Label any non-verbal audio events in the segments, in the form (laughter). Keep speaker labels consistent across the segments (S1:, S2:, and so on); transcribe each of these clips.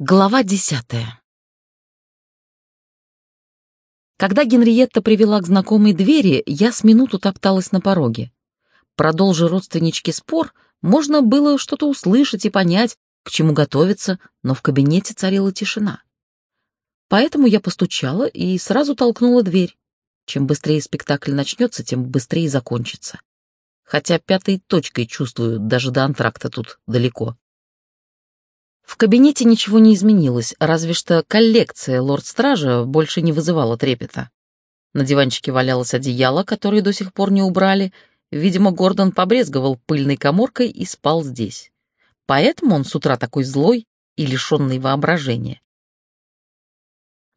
S1: Глава десятая Когда Генриетта привела к знакомой двери, я с минуту топталась на пороге. Продолжи родственнички спор, можно было что-то услышать и понять, к чему готовиться, но в кабинете царила тишина. Поэтому я постучала и сразу толкнула дверь. Чем быстрее спектакль начнется, тем быстрее закончится. Хотя пятой точкой чувствую, даже до антракта тут далеко. В кабинете ничего не изменилось, разве что коллекция лорд-стража больше не вызывала трепета. На диванчике валялось одеяло, которое до сих пор не убрали. Видимо, Гордон побрезговал пыльной коморкой и спал здесь. Поэтому он с утра такой злой и лишенный воображения.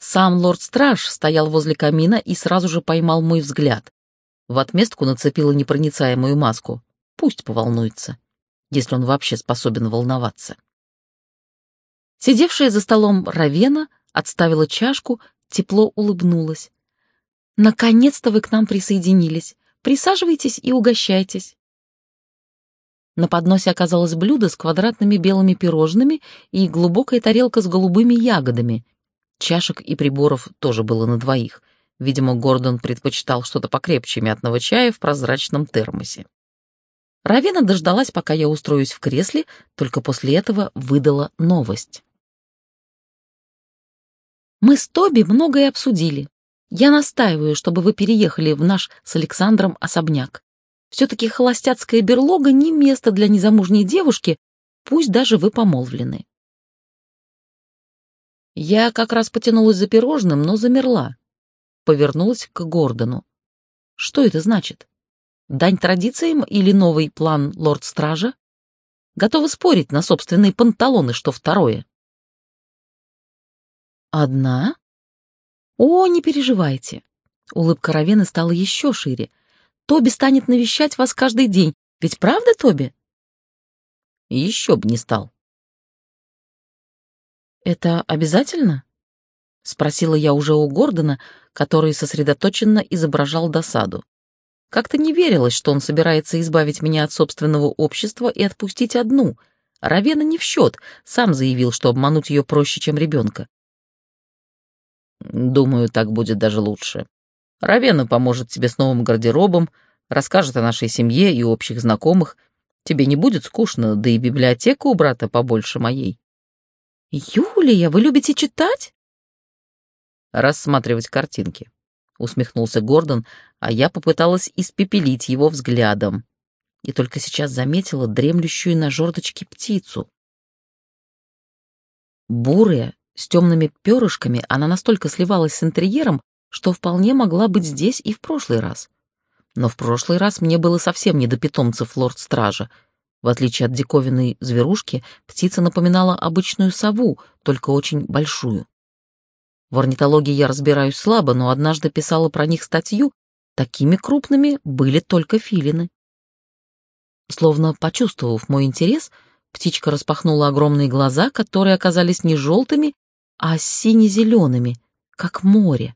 S1: Сам лорд-страж стоял возле камина и сразу же поймал мой взгляд. В отместку нацепила непроницаемую маску. Пусть поволнуется, если он вообще способен волноваться. Сидевшая за столом Равена отставила чашку, тепло улыбнулась. «Наконец-то вы к нам присоединились. Присаживайтесь и угощайтесь». На подносе оказалось блюдо с квадратными белыми пирожными и глубокая тарелка с голубыми ягодами. Чашек и приборов тоже было на двоих. Видимо, Гордон предпочитал что-то покрепче мятного чая в прозрачном термосе. Равена дождалась, пока я устроюсь в кресле, только после этого выдала новость. Мы с Тоби многое обсудили. Я настаиваю, чтобы вы переехали в наш с Александром особняк. Все-таки холостяцкая берлога не место для незамужней девушки, пусть даже вы помолвлены. Я как раз потянулась за пирожным, но замерла. Повернулась к Гордону. Что это значит? Дань традициям или новый план лорд-стража? Готова спорить на собственные панталоны, что второе. «Одна?» «О, не переживайте!» Улыбка Равены стала еще шире. «Тоби станет навещать вас каждый день. Ведь правда, Тоби?» «Еще б не стал». «Это обязательно?» — спросила я уже у Гордона, который сосредоточенно изображал досаду. Как-то не верилось, что он собирается избавить меня от собственного общества и отпустить одну. Равена не в счет, сам заявил, что обмануть ее проще, чем ребенка. Думаю, так будет даже лучше. Равена поможет тебе с новым гардеробом, расскажет о нашей семье и общих знакомых. Тебе не будет скучно, да и библиотека у брата побольше моей. Юлия, вы любите читать? Рассматривать картинки, усмехнулся Гордон, а я попыталась испепелить его взглядом. И только сейчас заметила дремлющую на жердочке птицу. Бурая, с темными перышками она настолько сливалась с интерьером, что вполне могла быть здесь и в прошлый раз. Но в прошлый раз мне было совсем не до питомцев лорд-стража. В отличие от диковинной зверушки, птица напоминала обычную сову, только очень большую. В орнитологии я разбираюсь слабо, но однажды писала про них статью. Такими крупными были только филины. Словно почувствовав мой интерес, птичка распахнула огромные глаза, которые оказались не желтыми, а сине-зелеными, как море.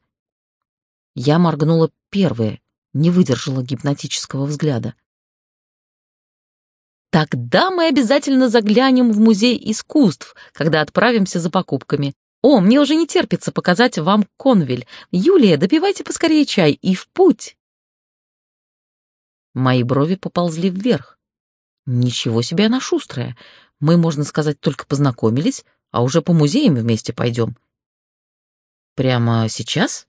S1: Я моргнула первая, не выдержала гипнотического взгляда. Тогда мы обязательно заглянем в музей искусств, когда отправимся за покупками. О, мне уже не терпится показать вам Конвель. Юлия, допивайте поскорее чай и в путь. Мои брови поползли вверх. Ничего себе она шустрая. Мы, можно сказать, только познакомились, а уже по музеям вместе пойдем. Прямо сейчас?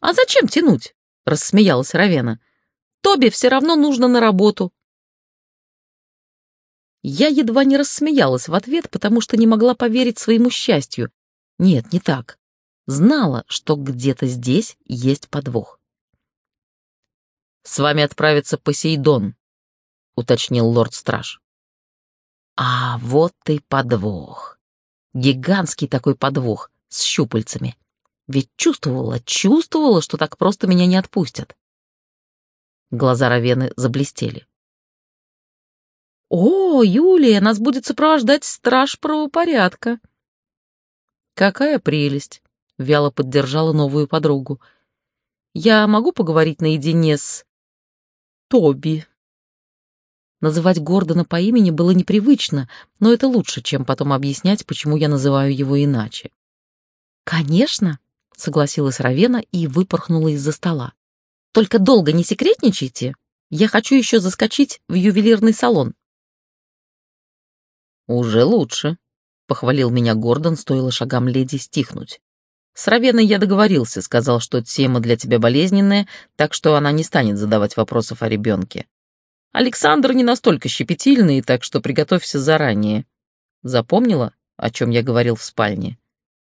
S1: А зачем тянуть? Рассмеялась Равена. Тоби все равно нужно на работу. Я едва не рассмеялась в ответ, потому что не могла поверить своему счастью. Нет, не так. Знала, что где-то здесь есть подвох. «С вами отправится Посейдон», — уточнил лорд-страж. А вот и подвох. Гигантский такой подвох с щупальцами. Ведь чувствовала, чувствовала, что так просто меня не отпустят. Глаза Равены заблестели. «О, Юлия, нас будет сопровождать страж правопорядка!» «Какая прелесть!» — вяло поддержала новую подругу. «Я могу поговорить наедине с... Тоби?» Называть Гордона по имени было непривычно, но это лучше, чем потом объяснять, почему я называю его иначе. «Конечно», — согласилась Равена и выпорхнула из-за стола. «Только долго не секретничайте. Я хочу еще заскочить в ювелирный салон».
S2: «Уже лучше», — похвалил меня Гордон, стоило шагам леди стихнуть. «С Равеной я договорился, сказал, что тема для тебя болезненная, так что она не станет задавать вопросов о ребенке. Александр не настолько щепетильный, так что приготовься заранее. Запомнила, о чем я говорил в спальне?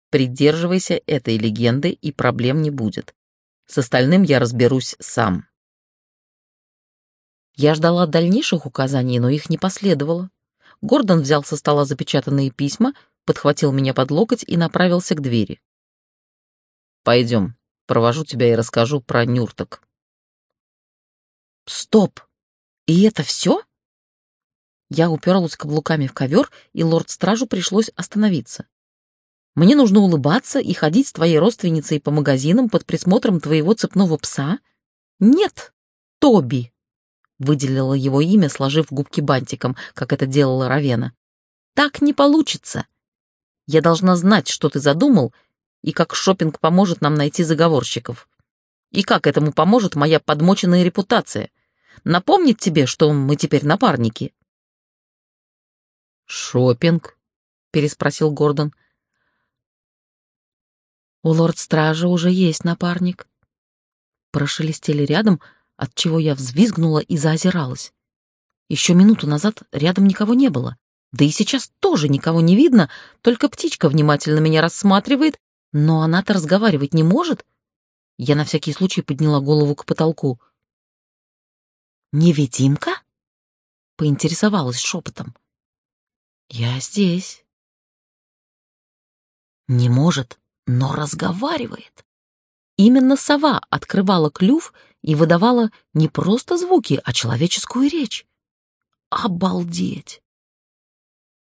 S2: Придерживайся этой легенды, и проблем не будет. С остальным я разберусь сам».
S1: Я ждала дальнейших указаний, но их не последовало. Гордон взял со стола запечатанные письма, подхватил меня под локоть и направился к двери.
S2: «Пойдем, провожу тебя и расскажу про нюрток».
S1: «Стоп! И это все?» Я уперлась каблуками в ковер, и лорд-стражу пришлось остановиться. «Мне нужно улыбаться и ходить с твоей родственницей по магазинам под присмотром твоего цепного пса? Нет, Тоби!» выделила его имя, сложив губки бантиком, как это делала Равена. «Так не получится. Я должна знать, что ты задумал, и как шопинг поможет нам найти заговорщиков. И как этому поможет моя подмоченная репутация. Напомнить тебе, что мы теперь напарники?»
S2: Шопинг? переспросил Гордон.
S1: «У лорд-стража уже есть напарник». Прошелестели рядом, от чего я взвизгнула и заозиралась. Еще минуту назад рядом никого не было, да и сейчас тоже никого не видно, только птичка внимательно меня рассматривает, но она-то разговаривать не может. Я на всякий случай подняла голову к потолку. «Невидимка?» — поинтересовалась шепотом. «Я здесь». «Не может, но разговаривает». Именно сова открывала клюв и выдавала не просто звуки, а человеческую речь. Обалдеть!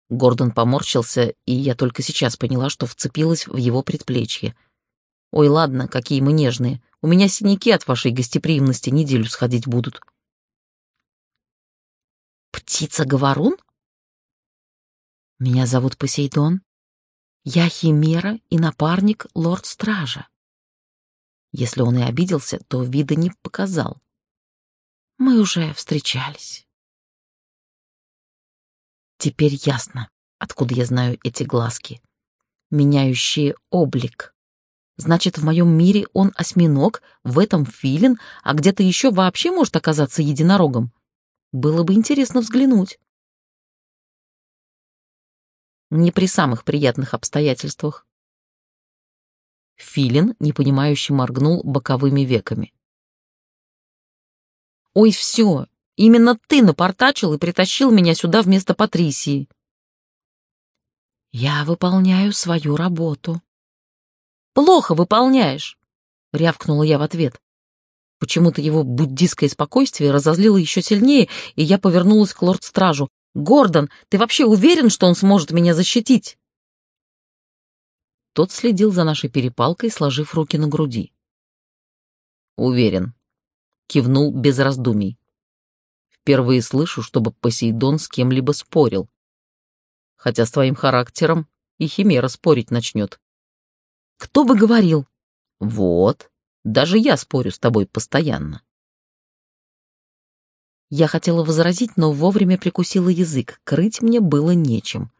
S1: Гордон поморщился, и я только сейчас поняла, что вцепилась в его предплечье. «Ой, ладно, какие мы нежные. У меня синяки от вашей гостеприимности неделю сходить будут». «Птица-говорун?» «Меня зовут Посейдон. Я Химера и напарник лорд-стража. Если он и обиделся, то вида не показал. Мы уже встречались. Теперь ясно, откуда я знаю эти глазки. Меняющие облик. Значит, в моем мире он осьминог, в этом филин, а где-то еще вообще может оказаться единорогом. Было бы интересно взглянуть. Не при самых приятных обстоятельствах. Филин, непонимающе моргнул боковыми веками. «Ой, все! Именно ты напортачил и притащил меня сюда вместо Патрисии!» «Я выполняю свою работу». «Плохо выполняешь!» — рявкнула я в ответ. Почему-то его буддистское спокойствие разозлило еще сильнее, и я повернулась к лорд-стражу. «Гордон, ты вообще уверен, что он сможет меня защитить?» Тот следил за нашей перепалкой, сложив руки на груди. «Уверен», — кивнул без раздумий. «Впервые слышу, чтобы Посейдон с кем-либо спорил. Хотя с твоим характером и Химера спорить начнет». «Кто бы говорил?» «Вот, даже я спорю с тобой постоянно». Я хотела возразить, но вовремя прикусила язык, крыть мне было нечем.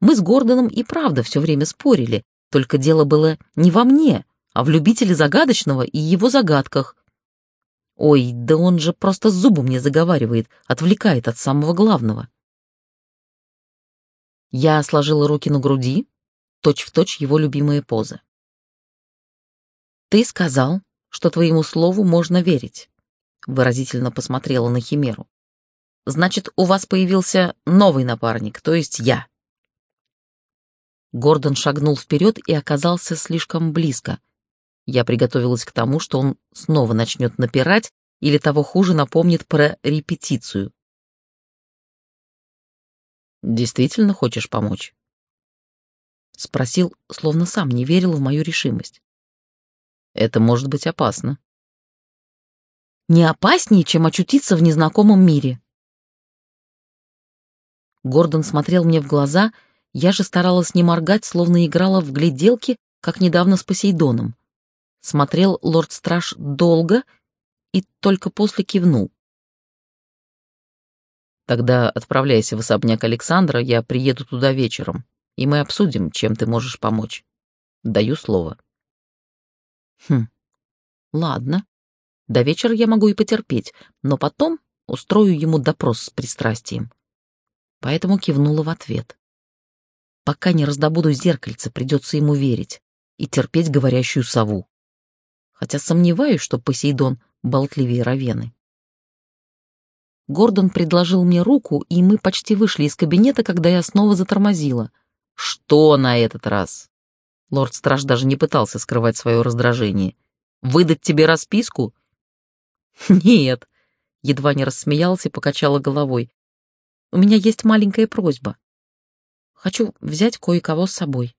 S1: Мы с Гордоном и правда все время спорили, только дело было не во мне, а в любителе загадочного и его загадках. Ой, да он же просто зубы мне заговаривает, отвлекает от самого главного. Я сложила руки на груди, точь-в-точь точь его любимая поза. «Ты сказал, что твоему слову можно верить», — выразительно посмотрела на Химеру. «Значит, у вас появился новый напарник, то есть я». Гордон шагнул вперед и оказался слишком близко. Я приготовилась к тому, что он снова начнет напирать или того хуже напомнит про репетицию. «Действительно хочешь помочь?» Спросил, словно сам не верил в мою решимость. «Это может быть опасно». «Не опаснее, чем очутиться в незнакомом мире», Гордон смотрел мне в глаза, я же старалась не моргать, словно играла в гляделки, как недавно с Посейдоном. Смотрел лорд-страж долго и только после кивнул.
S2: Тогда отправляйся в особняк Александра, я приеду туда вечером, и мы обсудим, чем ты можешь помочь. Даю слово.
S1: Хм, ладно. До вечера я могу и потерпеть, но потом устрою ему допрос с пристрастием. Поэтому кивнула в ответ. Пока не раздобуду зеркальце, придется ему верить и терпеть говорящую сову. Хотя сомневаюсь, что Посейдон болтливее Равены. Гордон предложил мне руку, и мы почти вышли из кабинета, когда я снова затормозила.
S2: «Что на этот раз?» Лорд-страж даже не пытался скрывать свое раздражение. «Выдать тебе расписку?» (laughs)
S1: «Нет», — едва не рассмеялась и покачала головой. «У меня есть маленькая просьба. Хочу взять кое-кого с собой».